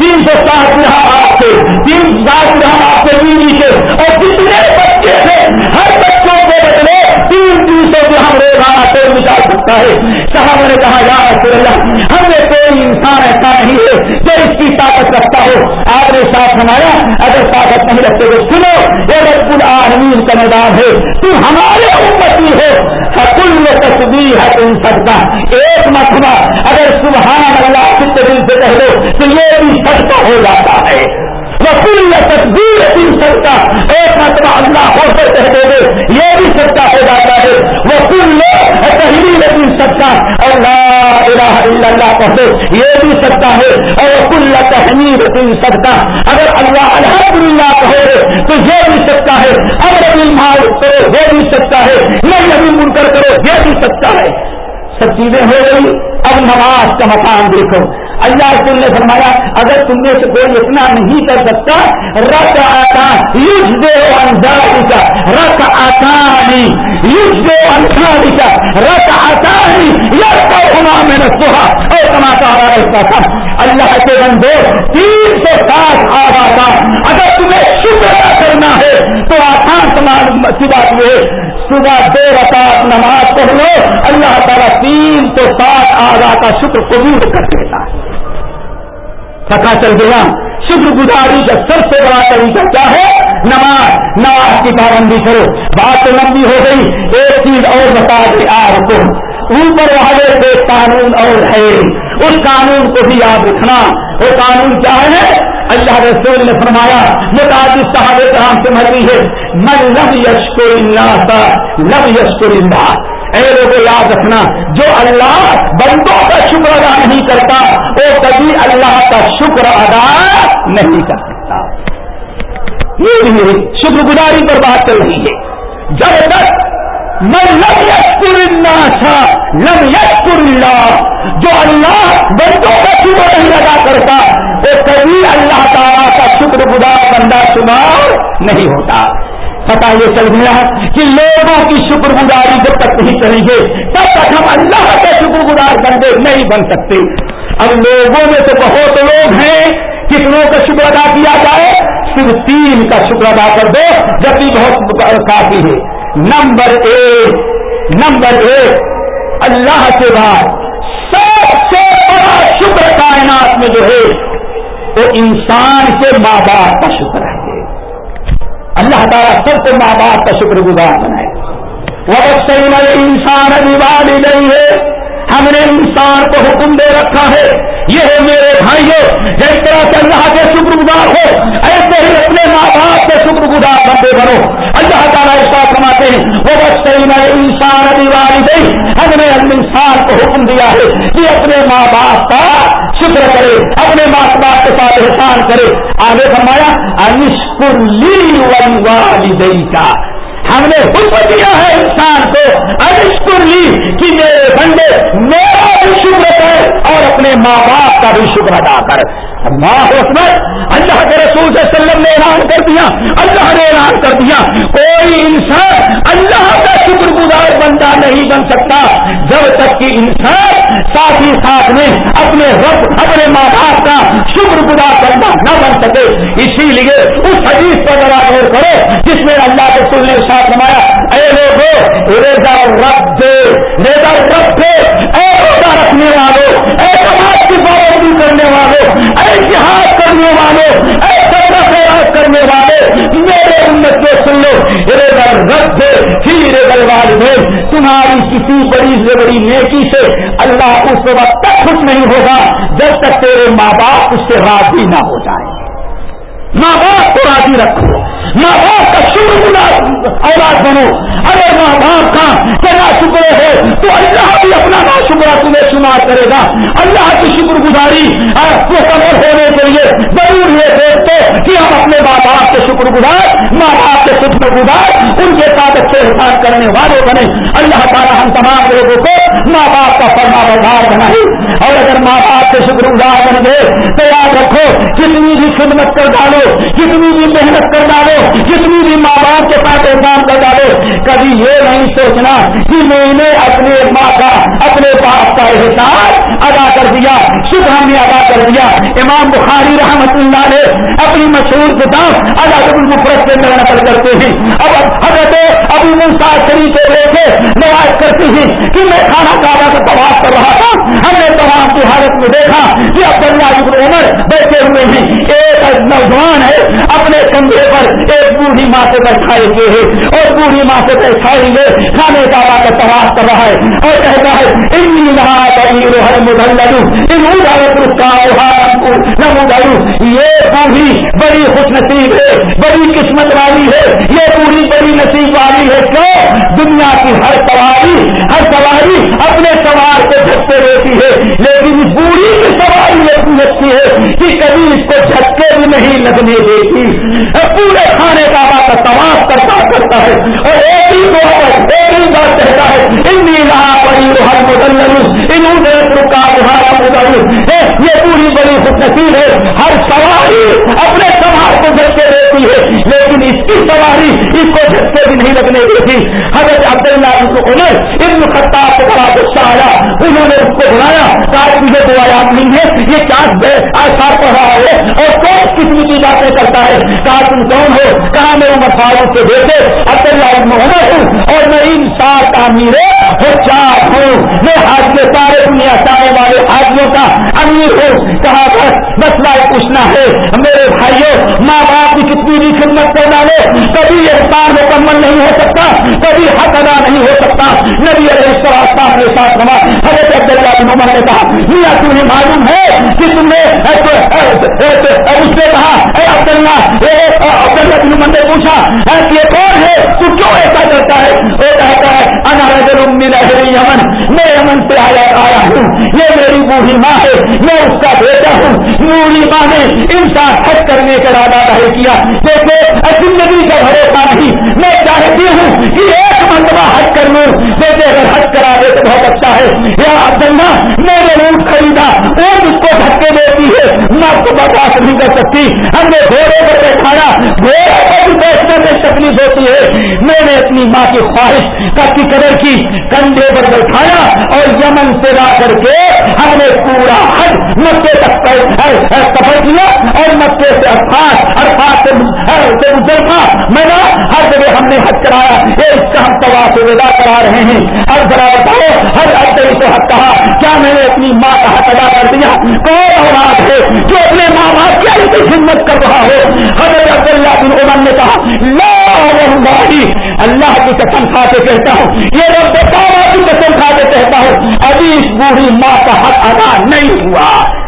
تین سو سات درہم آپ سے تین سات درہم آپ کے بیوی کے اور جتنے بچے تھے ہر بچوں کے بدلے تین تین سو درہم روزانہ سے نکال سکتا ہے۔ صاحب نے کہا، یا رسول اللہ، ہم نے کوئی انسان ایسا نہیں ہے جو اس کی طاقت رکھتا ہو۔ آپ نے ساتھ سنایا اگر طاقت نہیں رکھتے تو سنو یہ رب العالمین کا میدان ہے۔ تم ہمارے امتی ہو کل تصویر ہے تم سکتا ایک مرتبہ اگر سبحان اللہ کتنے دل سے کہہ دو تو یہ بھی سچتا ہو جاتا ہے۔ وکل تصویر تین سچتا ایک مرتبہ اللہ ہو کر کہہ دے یہ بھی سچا ہو جاتا ہے۔ وہ سکتا اور لا الہ الا اللہ کہہ یہ بھی سکتا ہے اور کل تحمیر سن سکتا اگر اللہ الحمد للہ کہو تو یہ بھی سکتا ہے اگر ابھی مال کرو یہ بھی سکتا ہے نہیں ابھی منکر کرو یہ بھی سکتا ہے۔ سب چیزیں ہو گئی، اب نماز کا مقام دیکھو۔ اللہ رسول نے فرمایا، اگر تم میں سے کوئی اتنا نہیں کر سکتا رت آتا یوج دے انجاری کا رت آسانی یوج دے انسانی کا رت آسانی یار میں نے سوہا اور کماتا رہتا تھا اللہ کے بندے، تین سو سات آ تھا اگر تمہیں شکر ادا کرنا ہے، تو آسان سمان سی بات یہ صبح دو رکعت نماز پڑھ لو، اللہ تعالیٰ تین سو سات آگاہ کا شکر قبول کر دیتا ہے۔ پتا چل گیا۔ شکر گزاری کا سب سے بڑا طریقہ کیا ہے؟ نماز۔ نماز کی پابندی کرو۔ بات تو لمبی ہو گئی۔ ایک چیز اور بتا دے آپ کو۔ اوپر والے سے قانون اور ہے۔ اس قانون کو بھی یاد رکھنا۔ وہ قانون کیا ہے؟ اللہ رسول نے فرمایا، متعدد صاحب کرام سے مرضی ہے۔ من لم یشکر اللہ لم یشکر اللہ اے لوگ یاد رکھنا، جو اللہ بندوں کا شکر ادا نہیں کرتا، وہ کبھی اللہ کا شکر ادا نہیں کر سکتا یہ بھی شکر گزاری پر بات چل رہی ہے۔ جب تک میں لم یشکر اللہ تھا لم یشکر اللہ، جو اللہ بندوں کا شکر نہیں ادا کرتا، وہ کبھی اللہ تعالیٰ کا شکر گزار بندہ شمار نہیں ہوتا۔ پتا یہ چل گیا کہ لوگوں کی شکر گزاری جب تک نہیں کریں گے، تب تک ہم اللہ کے شکر گزار بندے نہیں بن سکتے۔ اب لوگوں میں تو بہت لوگ ہیں، کتنوں کا شکر ادا کیا جائے؟ صرف تین کا شکر ادا کر دو، جبکہ بہت کافی ہے نمبر ایک نمبر ایک، اللہ کے بعد سب سے بڑا شکر کائنات میں جو ہے، وہ انسان کے ماں باپ کا شکر ہے۔ اللہ تعالیٰ سب کو ماں باپ کا شکر گزار بنائے۔ وہ صحیح انسان ابھی نہیں ہے ہم نے انسان کو حکم دے رکھا ہے۔ یہ ہے میرے بھائیوں جس طرح سے اللہ کے شکر گزار ہو، ایسے ہی اپنے ماں باپ کے شکر گزار بندے بنو۔ اللہ تعالیٰ اس بات ہیں وہ بس انسان ابھی والدی ہم نے انسان کو حکم دیا ہے کہ اپنے ماں باپ کا شکر کرے، اپنے ماں باپ کے ساتھ احسان کرے۔ آگے فرمایا، انشکر لی والدی کا ہم نے حکم دیا ہے انسان کو انشکر لی کہ میرے بندے میرا بھی شکر کر اور اپنے ماں باپ کا بھی شکر ادا کر۔ اللہ اللہ کے رسول صلی اللہ علیہ وسلم نے اعلان کر دیا، اللہ نے اعلان کر دیا۔ کوئی انسان اللہ کا شکر گزار بندہ نہیں بن سکتا، جب تک کہ انسان ساتھ ہی ساتھ میں اپنے رب، اپنے ماں باپ کا شکر گزار بندہ نہ بن سکے۔ اسی لیے اس حدیث پر ذرا غور کرو، جس میں اللہ کے سل نے ساتھ نمایا اے لوگوں ریزا رب دے، ریزا رب دے اے کسی بڑی سے بڑی نیکی سے اللہ اس وقت تک خوش نہیں ہوگا جب تک تیرے ماں باپ اس سے راضی نہ ہو جائے ماں باپ کو راضی رکھو۔ ماں باپ کا شکر گنا اولاد بنو۔ ارے ماں باپ کا کیا شکر ہے، تو اللہ بھی اپنا نا شکر تمہیں شمار کرے گا۔ اللہ کی شکر گزاری کو کمر ہونے کے لیے ضرور یہ دیکھتے کہ ہم اپنے ماں باپ کے شکر گزار ماں باپ کے شکر گزار ان کے ساتھ اچھے احسان کرنے والے بنے۔ اللہ تعالیٰ ہم تمام لوگوں کو ماں باپ کا فرما بردار بنائی اور اگر ماں باپ کے شکر گزار بن گئے، تو یاد رکھو کتنی بھی خدمت کر ڈالو کتنی بھی محنت کر ڈالو، جتنی بھی ماں باپ کے ساتھ احسان کر ڈالو، کبھی یہ نہیں سوچنا کہ میں نے اپنے ماں کا، اپنے باپ کا احساس ادا کر دیا، شکر ہم نے ادا کر دیا۔ امام بخاری رحمت اللہ نے اپنی مشہور کتاب اللہ المفرت کے اندر نقل کرتے ہیں۔ اب حضرت ابھی منسا شریف کو لے کے نواز کرتی ہیں کہ میں کھانا کعبہ کا تباہ کر رہا تھا۔ ہم نے تمام کی حالت میں دیکھا کہ اب ابن عمر بیٹھے ہوئے ہیں۔ ایک نوجوان ہے، اپنے کندھے پر ایک بوڑھی ماں سے بیٹھائے ہوئے ہیں اور بوڑھی ماں سے بیٹھائے ہوئے کھانے کا کا تباہ کر رہا ہے اور کہتا ہے انی یہ بوڑھی بڑی خوش نصیب ہے. بڑی قسمت والی ہے. یہ بوڑھی بڑی نصیب والی ہے. کیوں؟ دنیا کی ہر سواری ہر سواری اپنے سوار کو جھٹکے دیتی ہے. لیکن اس بوڑھی کی سواری اتنی اچھی ہے کہ کبھی اس کو جھٹکے بھی نہیں لگنے دیتی. پورے کھانے کا کا تماش کرتا کرتا ہے اور ایک ہی دعا پر ایک ہی بات کہتا ہے ان ہر مدل یہ پوری بڑی خوش نصیب ہے۔ ہر سواری اپنے سوار کو جھٹکے دیتی ہے، لیکن اس کی سواری اس کو جھٹکے بھی نہیں لگنے دیتی۔ حضرت عبداللہ عمر ابن خطاب کو بڑا غصہ آیا۔ انہوں نے اس کو بلایا۔ کاش مجھے دعا یاد نہیں ہے یہ کیا ایسا پڑھا ہے اور کون قسم کی باتیں کرتا ہے؟ کہا تم کون ہو؟ کہاں میں عمر فاروق کے بیٹے عبداللہ ابن عمر ہوں اور میں ان سات تعمیر ہوں۔ میں حاج میں سارے دنیا چاہنے والے حاجیوں کا امیر ہوں کہاں پر مسئلہ پوچھنا ہے، میرے بھائیوں ماں باپ کی کتنی بھی خدمت کر ڈالے کبھی احسان مکمل نہیں ہو سکتا، کبھی حق ادا نہیں ہو سکتا۔ نبی علیہ السلام نے ساتھ روا، حضرت عبداللہ بن عمر نے کہا، میاں تمہیں معلوم ہے کہ تم نے اس نے کہا، اے عبداللہ عبداللہ بن عمر نے پوچھا کہ یہ کون ہے؟ تو کیوں ایسا کرتا ہے؟ وہ کہتا ہے، انا رجل من اہل یمن، میں یمن سے یہ ماں ہے میں اس کا بیٹا ہوں۔ بوڑھی ماں نے انسان حج کرنے کا ارادہ نہیں کیا۔ جیسے زندگی کا بھروسہ نہیں۔ میں چاہتی ہوں کہ ایک مرتبہ حج کر لوں۔ جیسے اگر حج کرا دے تو بہت اچھا ہے۔ یا عبداللہ میں نے اونٹ خریدا اونٹ اس کو دھکے دیتی ہے۔ میں اس کو برداشت نہیں کر سکتی۔ ہم نے گھوڑے پر بیٹھایا۔ گھوڑے پر بیٹھنے میں تکلیف ہوتی ہے۔ میں نے اپنی ماں کی خواہش کا کی قدر کی؟ کندھے پر بیٹھایا اور یمن سے لا کر کے ہم نے پورا حج مکے تک سفر کیا اور مکے سے ارفات ارفات سے گزرنا میں نے ہر جگہ ہم نے حج کرایا۔ ایک کا ہم تباہ ودا کرا رہے ہیں۔ ہر ذرا بتاؤ ہر ادھر کو حق کہا۔ کیا میں نے اپنی ماں کا حق ادا کر دیا؟ کون اولاد ہے جو اپنے ماں باپ کی کی خدمت کر رہا ہو؟ حضرت عبداللہ بن عمر نے کہا لا اللہ کی قسم کھا کے کہتا ہوں، یہ رب بابا کی قسم کھا کے کہتا ہوں، ابھی اس بوڑھی ماں کا حق ادا نہیں ہوا۔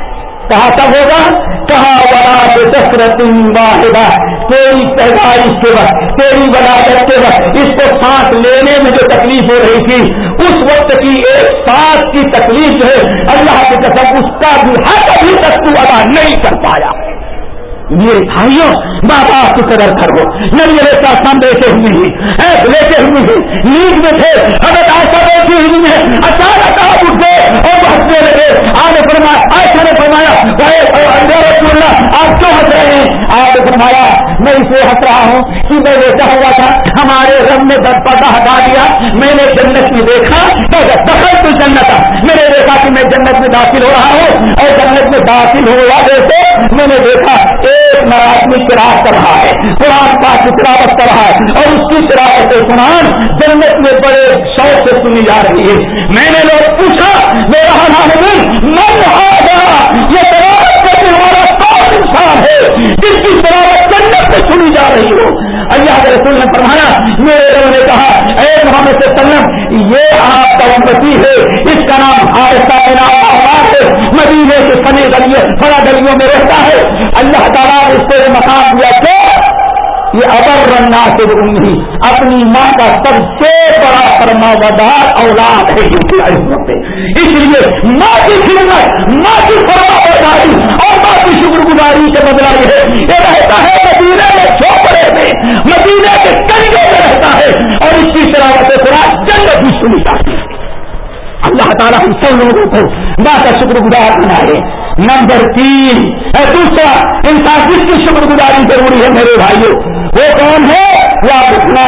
کہاں تب ہوگا؟ کہاں بڑا دسرت واحدہ؟ تیری پیدائش کے وقت تیری ولادت کے وقت، اس کو سانس لینے میں جو تکلیف ہو رہی تھی، اس وقت کی ایک سانس کی تکلیف جو ہے، اللہ کے قسم، اس کا بھی حق ابھی تک تو ادا نہیں کر پایا۔ میرے بھائیوں ماں باپ کی قدر کرو۔ میں میرے ساتھ ہم بیٹھے ہوئے ہیں لیتے لیٹے ہوئے ہیں، نیند میں تھے، حضرت ایسا بیٹھی ہوئی ہے اچانک آپ اٹھ گئے اور ہنسنے لگے۔ آج فرمایا ایسا نے فرمایا اللہ، آپ کیوں ہنس رہے ہیں؟ آپ نے فرمایا میں اسے ہنس رہا ہوں۔ کہ میں بیٹا ہوا تھا، ہمارے رب نے دس پردہ ہٹا دیا۔ میں نے جنت میں دیکھا دخل تو جنت میں نے دیکھا کہ میں جنت میں داخل ہو رہا ہوں۔ اور جنت میں داخل ہوا جیسے میں نے دیکھا، ایک آدمی چراغ کر رہا ہے۔ قرآن کا تلاوت کر رہا ہے۔ اور اس کی تلاوت قرآن جنت میں بڑے شوق سے سنی جا رہی ہے۔ میں نے لوگ پوچھا، میرا نام من یہ تلاوت کرنے والا کون انسان ہے؟ جس کی تلاوت جنت میں سنی جا رہی ہو۔ اللہ کے رسول نے فرمایا، میرے لوگوں نے کہا، اے محمد وسلم، یہ آپ کا امتی ہے۔ اس کا نام حادثہ نام آباد ہے۔ مدینے کے فنے گلیوں فلا گلیوں میں رہتا ہے۔ اللہ تعالیٰ نے اس کو مقام دیا کہ یہ ابر رنگا سے اپنی ماں کا سب سے بڑا فرما بدار اولاد ہے۔ اس لیے ماں کی خدمت، ماں کی فرما برداری اور ماں کی شکر گزاری کے بدلا یہ ہے یہ رہتا ہے مدینے میں چھوپڑے میں مدینے کے کنگے میں رہتا ہے، اور اس کی شراوت خراب جنگ بھی سنی جاتی ہے۔ اللہ تعالیٰ ہم سب لوگوں کو ماں کا شکر گزار بنائے۔ نمبر تین دوسرا انسان جس کی شکر گزاری ضروری ہے میرے بھائیوں وہ کون ہے؟ وہ رکھنا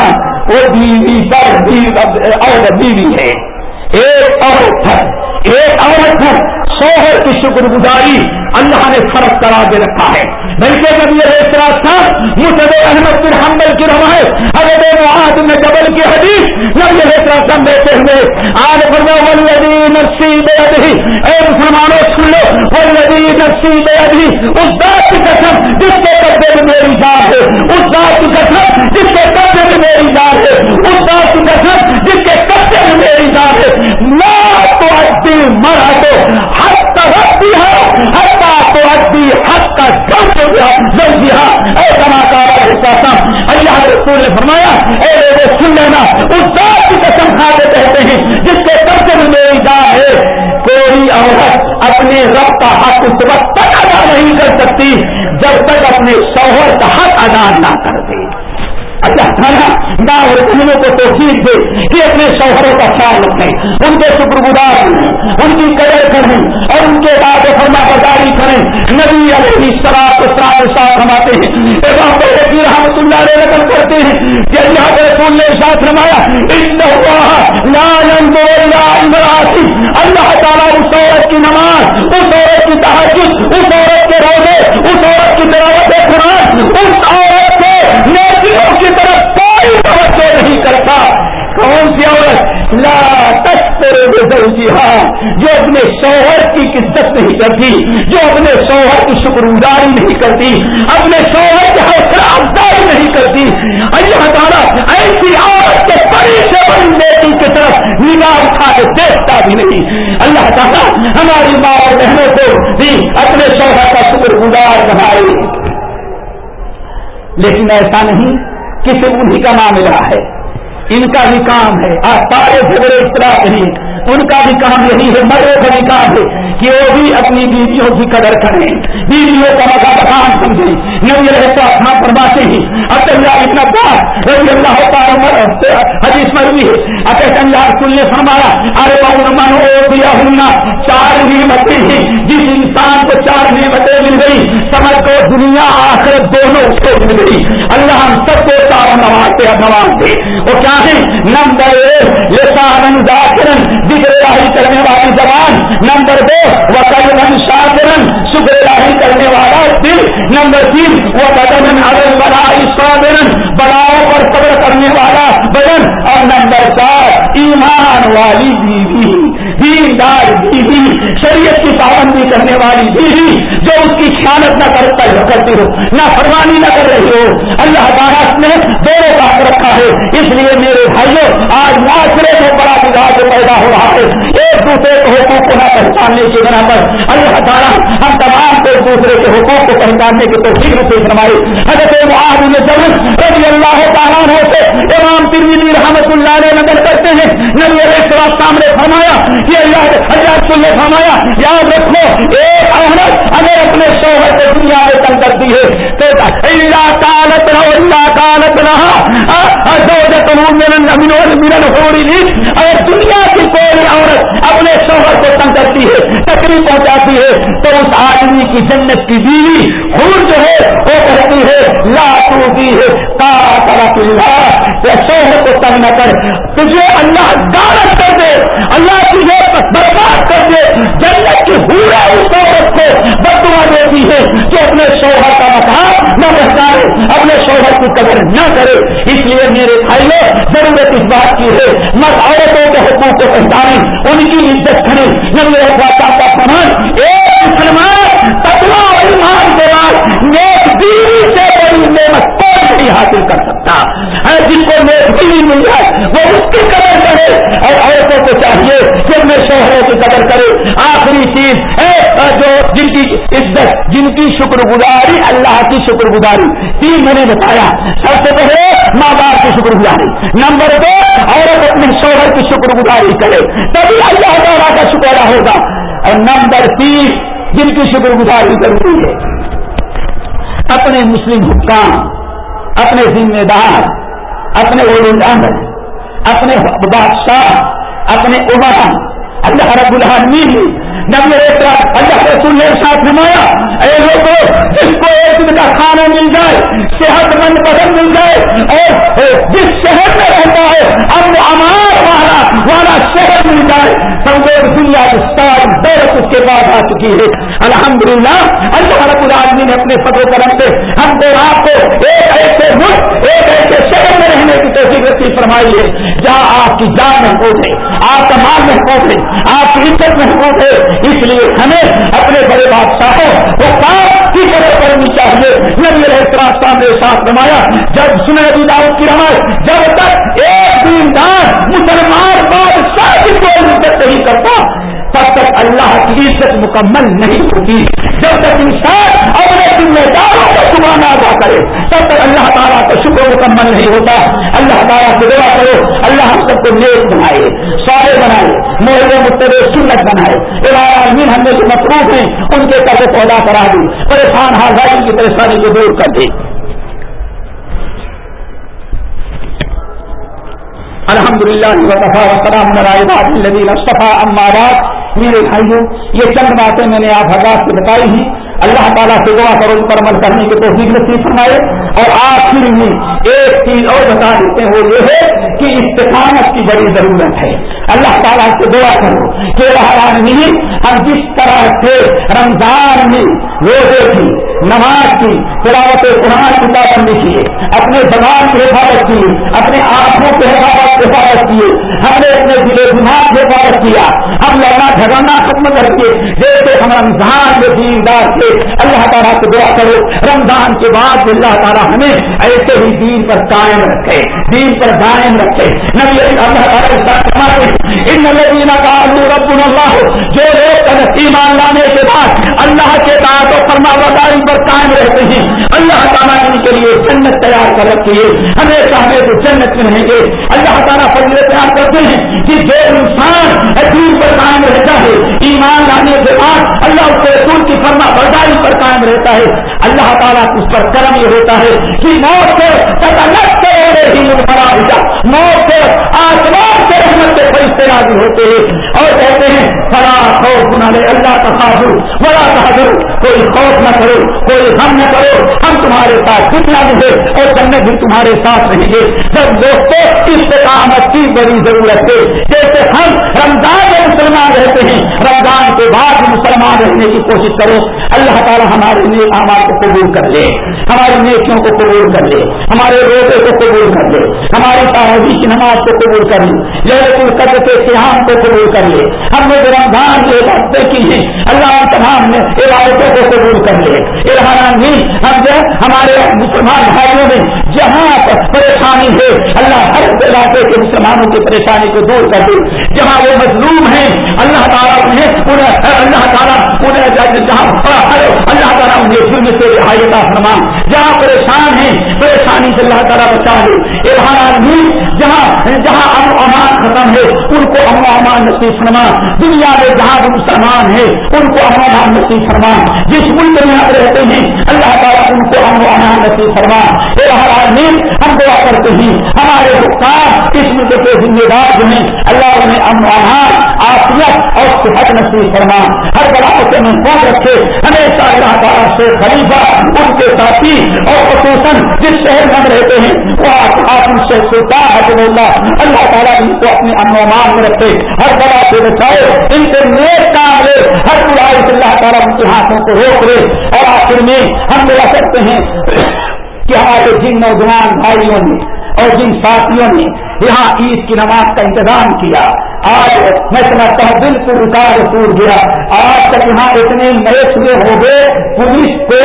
وہ بیوی پر اور بیوی ہے۔ ایک عورت ہے، ایک عورت ہے۔ شوہر کی شکر گزاری اللہ نے فرق کرا دے رکھا ہے۔ بلکہ جب یہ اعتراض تھا مسد احمد بن حمل کی روایت اگر معاذ میں جبل کی حدیث، نہ یہ اعتراض ہم دیتے ہوئے، آج فرما ولدی نفسی بے ادھی اے مسلمانوں، سن لو ولدی نفسی بے ادھی اس ذات کی قسم جس کے قبضے میں میری جان ہے۔ اس ذات کی قسم جس کے قبضے میں میری جان ہے۔ اس ذات کی قسم جس کے قبضے میں میری جان ہے میں تو ادی مرا تو ہر طرف بھی ہے ہر تو ادی حق کا جب ہو گیا جب بھی جی ہاں اے کلاکار اللہ رسول نے فرمایا، اے وہ سن لینا، اس ذات کی قسم کھا کے کہتے ہیں، جس کے قبضے میں میری جان ہے، کوئی عورت اپنے رب کا حق اس وقت تک ادا نہیں کر سکتی، جب تک اپنے شوہر کا حق ادا نہ کر دے۔ اچھا، اللہ تعالیٰ ماں اور بہنوں کو توفیق دے کہ اپنے شوہروں کا خیال رکھیں۔ ان کے شکر گزار ان کی قدر کریں اور ان کے بعد فرما برداری کریں۔ نبی علیہ شراب اسرار ساتھ ہماتے ہیں رحمت اللہ علیہ رقم کرتے ہیں کہ اللہ کے رسول نے ساتھ رمایا اللہ تعالیٰ اس عورت کی نماز، اس عورت کی تحجد، اس عورت کے روزے، اس عورت کی تلاوت قرآن، اس عورت کے نیکیوں کی طرف کوئی توجہ نہیں کرتا کون سی عورت لا تشتر جی ہاں جو اپنے شوہر کی عزت نہیں کرتی، جو اپنے شوہر کی شکر گزاری نہیں کرتی، اپنے شوہر کی حوصلہ افزائی نہیں کرتی۔ اللہ تعالیٰ ایسی عورت کے بڑی سے بڑی بیٹی کی طرف نگاہ اٹھا کے دیکھتا بھی نہیں۔ اللہ تعالیٰ ہماری ماں اور بہنوں کو بھی اپنے شوہر کا شکر گزار بنائے۔ لیکن ایسا نہیں کسی انہیں کا معاملہ ہے۔ ان کا بھی کام ہے۔ آج سارے جھگڑے اس طرح نہیں۔ ان کا بھی کام یہی ہے مردوں کا بھی کام ہے کہ وہ بھی اپنی بیویوں کی قدر کریں۔ بیویوں کا مزہ بکان سمجھیں نبی رہتا اپنا ہاں فرماتے ہیں، اب اتنا بات رضی اللہ تعالیٰ حدیث مروی ہے۔ اب اللہ رسول نے فرمایا، ارے بہت من ہو دیا ہوں چار نعمتیں ہیں۔ جس انسان کو چار نعمتیں مل گئی سمجھ کو دنیا آخر دونوں کو مل گئی۔ اللہ ہم سب کو چار نواز سے نواز دے وہ کیا ہے نمبر ایک یہ سارن داخرن ذکر راہی کرنے والی زبان نمبر دو وہ کلن شاکرن شکر راہی کرنے والا دل، نمبر تین وہ بدن اگر بڑا صابرن بڑاؤ پر صبر کرنے والا بدن، اور نمبر چار، ایمان والی بیوی، دیندار بیوی، شریعت کی پابندی کرنے والی بیوی، جو اس کی خیالت نہ کرتی ہو نہ فرمانی نہ کر رہی ہو۔ اللہ تعالیٰ نے دونوں بات رکھا ہے، اس لیے میرے بھائیوں آج معاشرے میں بڑا مزاج پیدا ہو رہا ہے۔ ایک دوسرے کو حقوق کو نہ پہچاننے کی بنا پر اللہ تعالیٰ ہم تمام کو ایک دوسرے کے حقوق کو پہچاننے کی توفیق نصیب فرمائی۔ حضرت معاذ بن جبل رضی اللہ تعالیٰ عنہ سے امام ترمیدی رحمت اللہ علیہ نظر کرتے ہیں۔ نبی علیہ السلام سامنے فرمایا، یہ اللہ اللہ نے فرمایا، یاد رکھو، ایک عورت اگر اپنے شوہر کو دنیا میں تنگ کرتی ہے۔ اللہ تعالت رہو اللہ تعالت رہا اگر دنیا کی کوئی عورت اپنے شوہر کو تنگ کرتی ہے، تکلیف پہنچاتی ہے، تو اس آدمی کی جنت کی بیوی خور جو ہے، وہ کہتی ہے، لا ٹوٹی ہے، کا شوہر کو تنگ نہ کر۔ تجھے اللہ گارت کر دے، اللہ تجھے برباد کر دے۔ جنت کی پورا اس عورت کو بدوا دیتی ہے کہ اپنے شوہر کا مقام نہ بچائے اپنے شوہر کی قدر نہ کرے۔ اس لیے میرے بھائیوں ضرورت اس بات کی ہے۔ مرد عورتوں کے حقوق کو پہچانے ان کی عزت کرے۔ نبی رحمت کا سامان ایک مسلمان تکوا ایمان کے بعد نیک بیوی سے بڑی نعمت کوئی نہیں حاصل کر سکتا ہے۔ جس کو نیک بیوی مل جائے وہ اس کی قدر کرے۔ اور عورتوں کو چاہیے کہ اپنے شوہروں کی قدر کرے آخری چیز جو جن کی عزت، جن کی شکر گزاری اللہ کی شکر گزاری تین میں نے بتایا، سب سے پہلے ماں باپ کی شکر گزاری نمبر دو، عورت اپنے شوہر کی شکر گزاری کرے۔ تبھی اللہ تعالیٰ کا شکر ہوگا۔ اور نمبر تین، جن کی شکر گزاری ضروری ہے، اپنے مسلم حکام اپنے ذمہ دار، اپنے امر اپنے بادشاہ، اپنے عمر اللہ رب العالمین نبی اللہ رسول نے ساتھ نمایا اے لوگوں جس کو ایک دن کا کھانا مل جائے، صحت مند بدن مل جائے، اور جس شہر میں رہتا ہے، اب امان والا شہر مل جائے۔ سمجھو دنیا ساری دولت اس کے بعد آ چکی ہے۔ الحمد للہ اللہ رب العالمین نے اپنے فضل کرم سے ہم کو آپ کو ایک ایسے ملک، ایک ایسے شہر میں رہنے کی توفیق رسیح فرمائی ہے۔ جہاں آپ کی جان محفوظ ہے، آپ کا مال محفوظ ہے، آپ کی عزت محفوظ ہے۔ اس لیے ہمیں اپنے بڑے بادشاہوں کو کام کی قدر کرنی چاہیے۔ نبی علیہ السلام نے ساتھ رمایا جب سنے داؤد کی رمائے جب تک ایک دیندار مسلمان بادشاہ کی کوئی عزت نہیں کرتا، تب تک اللہ کی عزت مکمل نہیں ہوتی جب تک انسان اپنے ذمہ داروں کو سمانا ادا کرے، تب تک اللہ تعالیٰ کا شکر مکمل نہیں ہوتا۔ اللہ تعالیٰ سے دعا کرو، اللہ ہم سب کو نیک بنائے سارے بنائے محرے متر سنت بنائے۔ عالمین ہم نے جو مصروف ہیں، ان کے قرض پیدا کرا دی پریشان حال کی پریشانی کو دور کر دی الحمد للہ جی میرے بھائیوں، یہ چند باتیں میں نے آپ حضرات سے بتائی ہیں۔ اللہ تعالیٰ سے دعا کرو، ان پر عمل کرنے کی توفیق نصیب فرمائے۔ اور آخر میں ایک چیز اور بتا دیتے ہیں، وہ یہ ہے کہ استقامت کی بڑی ضرورت ہے۔ اللہ تعالیٰ سے دعا کرو کہ نہیں ہم جس طرح سے رمضان میں روزے کی، نماز کی، تلاوت قرآن کی پابندی کیے اپنے زبان کی حفاظت کی، اپنے آنکھوں کی حفاظت حفاظت کیے۔ ہم نے اپنے دل دماغ کی حفاظت کیا۔ ہم لڑنا، جھگڑنا، ختم کر کے جیسے ہم رمضان میں دیندار تھے۔ اللہ تعالیٰ سے دعا کرو۔ رمضان کے بعد اللہ تعالیٰ ہمیں ایسے ہی دین پر قائم رکھے۔ دین پر قائم رکھے۔ نبی اللہ تعالیٰ ان الذين قالوا ربنا الله جو لوگ ایمان لانے کے بعد اللہ کے تعاط و فرما برداری پر قائم رہتے ہیں، اللہ تعالیٰ ان کے لیے جنت تیار کر رکھی ہے۔ ہمیشہ ہمیں تو جنت میں رہیں گے۔ اللہ تعالیٰ فضل تیار کرتے ہیں کہ جو انسان دین پر قائم رہتا ہے، ایمان لانے کے بعد اللہ اس کے رسول کی فرما برداری پر قائم رہتا ہے۔ اللہ تعالیٰ اس پر کرم یہ ہوتا ہے کہ موت سے موت سے آسمان سے رحمت سے فرشتے راضی ہوتے ہیں۔ اور کہتے ہیں، فلا خوف نہ لے اللہ کا خاصو بڑا تحضر کوئی خوف نہ کرو، کوئی غم نہ کرو۔ ہم تمہارے ساتھ کتنا بھی ہے اور جنت بھی تمہارے ساتھ رہیں گے۔ جب دوستوں اس سے استقامت کی بڑی ضرورت ہے۔ جیسے ہم رمضان میں مسلمان رہتے ہیں، رمضان کے بعد مسلمان رہنے کی کوشش کرو اللہ تعالیٰ ہمارے لیے ہمارے کو قبول کر لے، ہماری نیکیوں کو قبول کر لے، ہمارے روزے کو قبول کر لے، ہماری تعریف کی نماز کو قبول کر لے لہر القدر کے سیاح کو قبول کر لے۔ ہم نے جو رمضان کے عبادتیں کی ہیں، اللہ تمام نے عبادتوں کو قبول کر لے۔ ارحان جی، ہم جو ہمارے مسلمان بھائیوں میں جہاں پریشانی ہے، اللہ ہر علاقے کے مسلمانوں کی پریشانی کو دور کر دے جہاں وہ مظلوم ہیں، اللہ تعالیٰ انہیں اللہ تعالیٰ انہیں جہاں اللہ تعالیٰ انہیں ظلم سے رہائی کا فرما جہاں پریشان ہیں، پریشانی سے اللہ تعالیٰ بچا لے۔ ارحان جہاں جہاں امن و امان ختم ہے، ان کو امن و امان نصیب فرما۔ دنیا میں جہاں بھی مسلمان ہے ان کو امن و امان نصیب فرما۔ جس ملک میں یہاں رہتے ہیں، اللہ تعالیٰ ان کو امن و امان نصیب فرما۔ ارحان ہم دعا کرتے ہیں، ہمارے حکام اس ملک کے ذمہ دار ہیں، اللہ انہیں امن امان آفیت اور صحت نصیب فرما۔ ہر بڑا سے محفوظ رکھے۔ ہمیشہ اللہ تعالیٰ سے خلیفہ، ان کے ساتھی اور خصوصاً جس شہر میں رہتے ہیں، وہ آپ ان سے سلطان حضر اللہ اللہ تعالیٰ ان کو اپنے امن امان میں رکھے۔ ہر بڑا سے بچائے، ان سے نیک کام لے۔ ہر برائی سے اللہ تعالیٰ ان کے ہاتھوں کو روک لے۔ اور آخر میں ہم ملا سکتے ہیں کہ ہمارے جن نوجوان بھائیوں نے اور جن ساتھیوں نے یہاں عید کی نماز کا انتظام کیا۔ آج میں سمجھتا ہوں بالکل رکاوٹ ٹوٹ گیا۔ آج تک یہاں اتنے نئے سورے ہو گئے پولیس کو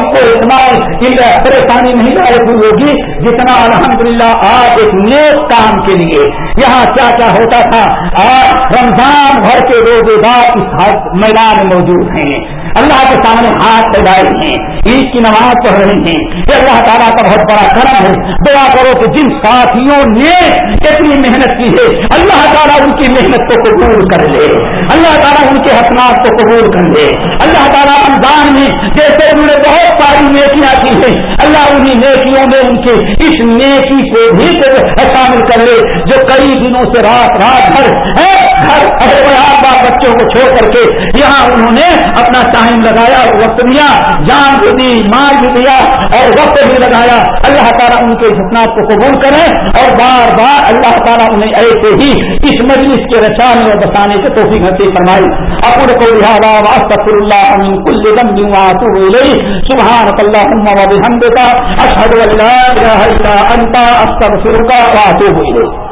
کو اتنا پریشانی نہیں لائی ہوگی، جتنا الحمدللہ آج ایک نیک کام کے لیے۔ یہاں کیا کیا ہوتا تھا؟ آج رمضان بھر کے روزے دار اس میدان میں موجود ہیں۔ اللہ کے سامنے ہاتھ لگائے ہیں۔ عید کی نماز پڑھ رہے ہیں۔ یہ اللہ تعالیٰ کا بہت بڑا کرم ہے۔ دعا کرو کہ جن ساتھیوں نے اتنی محنت کی ہے؟ اللہ تعالیٰ ان کی محنت کو قبول کر لے۔ اللہ تعالیٰ ان کے حسنات کو قبول کر لے۔ اللہ تعالیٰ رمضان میں جیسے انہوں نے بہت ساری نیکیاں کی ہیں، اللہ انہیں نیکیوں میں ان کے اس نیکی کو بھی شامل کر لے، جو کئی دنوں سے رات رات بھر گھر بچوں کو چھوڑ کر کے یہاں انہوں نے اپنا ٹائم لگایا، وقت دیا، جان بھی دی، مال بھی دیا اور وقت بھی لگایا۔ اللہ تعالیٰ ان کے حسنات کو قبول کرے اور بار بار اللہ تعالیٰ انہیں ایسے ہی اس مجلس کے رچانے اور بسانے کے توفیق نصیب فرمائی اپنے کو لہٰذا واسطر اللہ من کل ذنب واتوب الیہ سبحانک اللہم ان لا الا انت واتوب